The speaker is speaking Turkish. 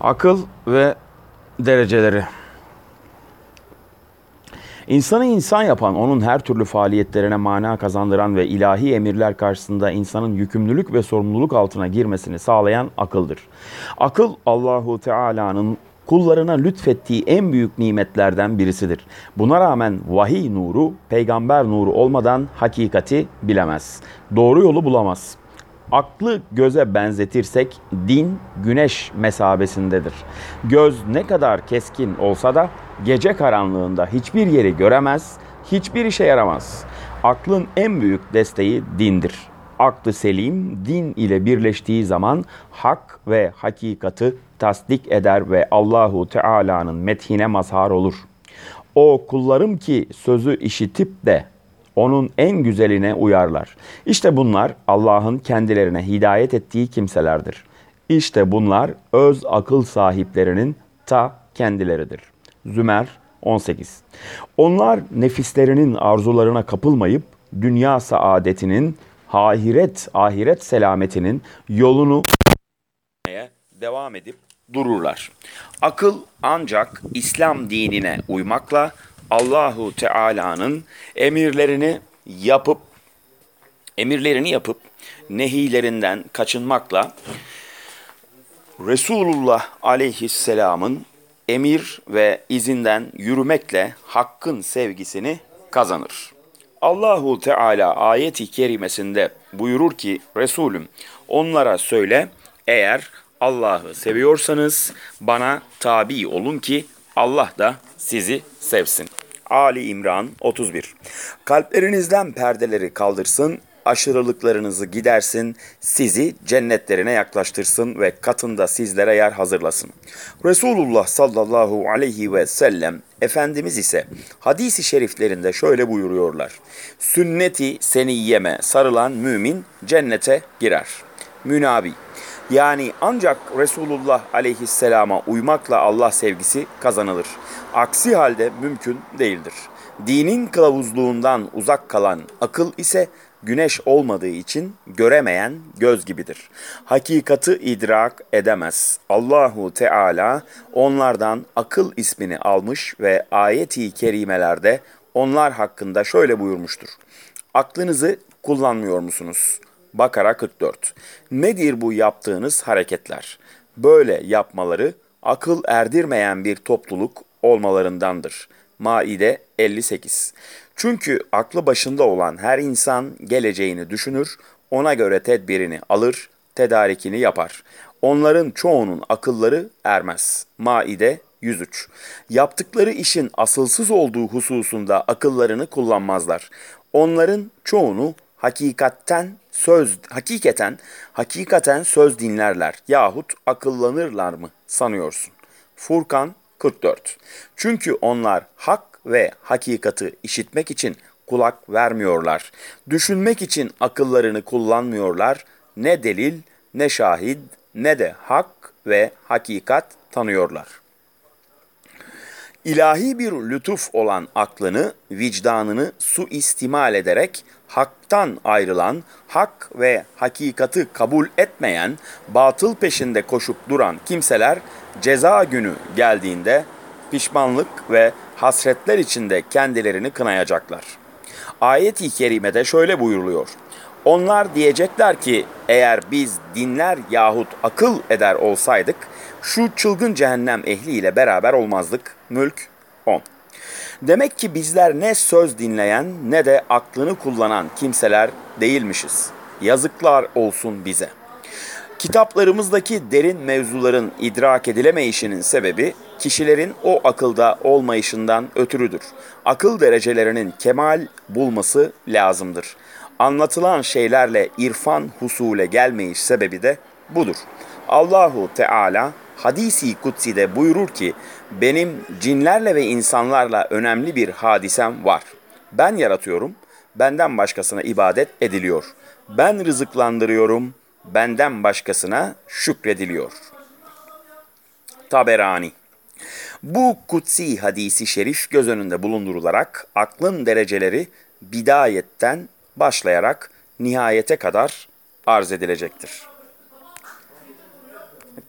Akıl ve dereceleri. İnsanı insan yapan, onun her türlü faaliyetlerine mana kazandıran ve ilahi emirler karşısında insanın yükümlülük ve sorumluluk altına girmesini sağlayan akıldır. Akıl Allahu Teala'nın kullarına lütfettiği en büyük nimetlerden birisidir. Buna rağmen vahiy nuru, peygamber nuru olmadan hakikati bilemez. Doğru yolu bulamaz. Aklı göze benzetirsek din güneş mesabesindedir. Göz ne kadar keskin olsa da gece karanlığında hiçbir yeri göremez, hiçbir işe yaramaz. Aklın en büyük desteği dindir. Aklı selim din ile birleştiği zaman hak ve hakikati tasdik eder ve Allahu Teala'nın methine mazhar olur. O kullarım ki sözü işitip de onun en güzeline uyarlar. İşte bunlar Allah'ın kendilerine hidayet ettiği kimselerdir. İşte bunlar öz akıl sahiplerinin ta kendileridir. Zümer 18 Onlar nefislerinin arzularına kapılmayıp dünya saadetinin, ahiret, ahiret selametinin yolunu devam edip dururlar. Akıl ancak İslam dinine uymakla Allahu Teala'nın emirlerini yapıp emirlerini yapıp nehilerinden kaçınmakla Resulullah aleyhisselamın emir ve izinden yürümekle hakkın sevgisini kazanır. Allahu Teala ayeti kerimesinde buyurur ki Resulüm onlara söyle eğer Allah'ı seviyorsanız bana tabi olun ki Allah da sizi sevsin. Ali İmran 31 Kalplerinizden perdeleri kaldırsın, aşırılıklarınızı gidersin, sizi cennetlerine yaklaştırsın ve katında sizlere yer hazırlasın. Resulullah sallallahu aleyhi ve sellem Efendimiz ise hadisi şeriflerinde şöyle buyuruyorlar. Sünneti seniyyeme sarılan mümin cennete girer. Münabi yani ancak Resulullah aleyhisselama uymakla Allah sevgisi kazanılır. Aksi halde mümkün değildir. Dinin kılavuzluğundan uzak kalan akıl ise güneş olmadığı için göremeyen göz gibidir. Hakikati idrak edemez. Allahu Teala onlardan akıl ismini almış ve ayeti kerimelerde onlar hakkında şöyle buyurmuştur. Aklınızı kullanmıyor musunuz? Bakara 44. Nedir bu yaptığınız hareketler? Böyle yapmaları akıl erdirmeyen bir topluluk olmalarındandır. Maide 58. Çünkü aklı başında olan her insan geleceğini düşünür, ona göre tedbirini alır, tedarikini yapar. Onların çoğunun akılları ermez. Maide 103. Yaptıkları işin asılsız olduğu hususunda akıllarını kullanmazlar. Onların çoğunu hakikatten söz hakikaten hakikaten söz dinlerler yahut akıllanırlar mı sanıyorsun? Furkan 44. Çünkü onlar hak ve hakikati işitmek için kulak vermiyorlar. Düşünmek için akıllarını kullanmıyorlar. Ne delil, ne şahit, ne de hak ve hakikat tanıyorlar. İlahi bir lütuf olan aklını, vicdanını suistimal ederek haktan ayrılan, hak ve hakikati kabul etmeyen, batıl peşinde koşup duran kimseler ceza günü geldiğinde pişmanlık ve hasretler içinde kendilerini kınayacaklar. Ayet-i kerimede şöyle buyuruluyor. Onlar diyecekler ki eğer biz dinler yahut akıl eder olsaydık şu çılgın cehennem ehliyle beraber olmazdık. Mülk 10. Demek ki bizler ne söz dinleyen ne de aklını kullanan kimseler değilmişiz. Yazıklar olsun bize. Kitaplarımızdaki derin mevzuların idrak edilemeyişinin sebebi kişilerin o akılda olmayışından ötürüdür. Akıl derecelerinin kemal bulması lazımdır. Anlatılan şeylerle irfan husule gelmeyiş sebebi de budur. Allahu Teala hadisi kutsi'de buyurur ki benim cinlerle ve insanlarla önemli bir hadisem var. Ben yaratıyorum, benden başkasına ibadet ediliyor. Ben rızıklandırıyorum, benden başkasına şükrediliyor. Taberani Bu kutsi hadisi şerif göz önünde bulundurularak aklın dereceleri bidayetten başlayarak nihayete kadar arz edilecektir.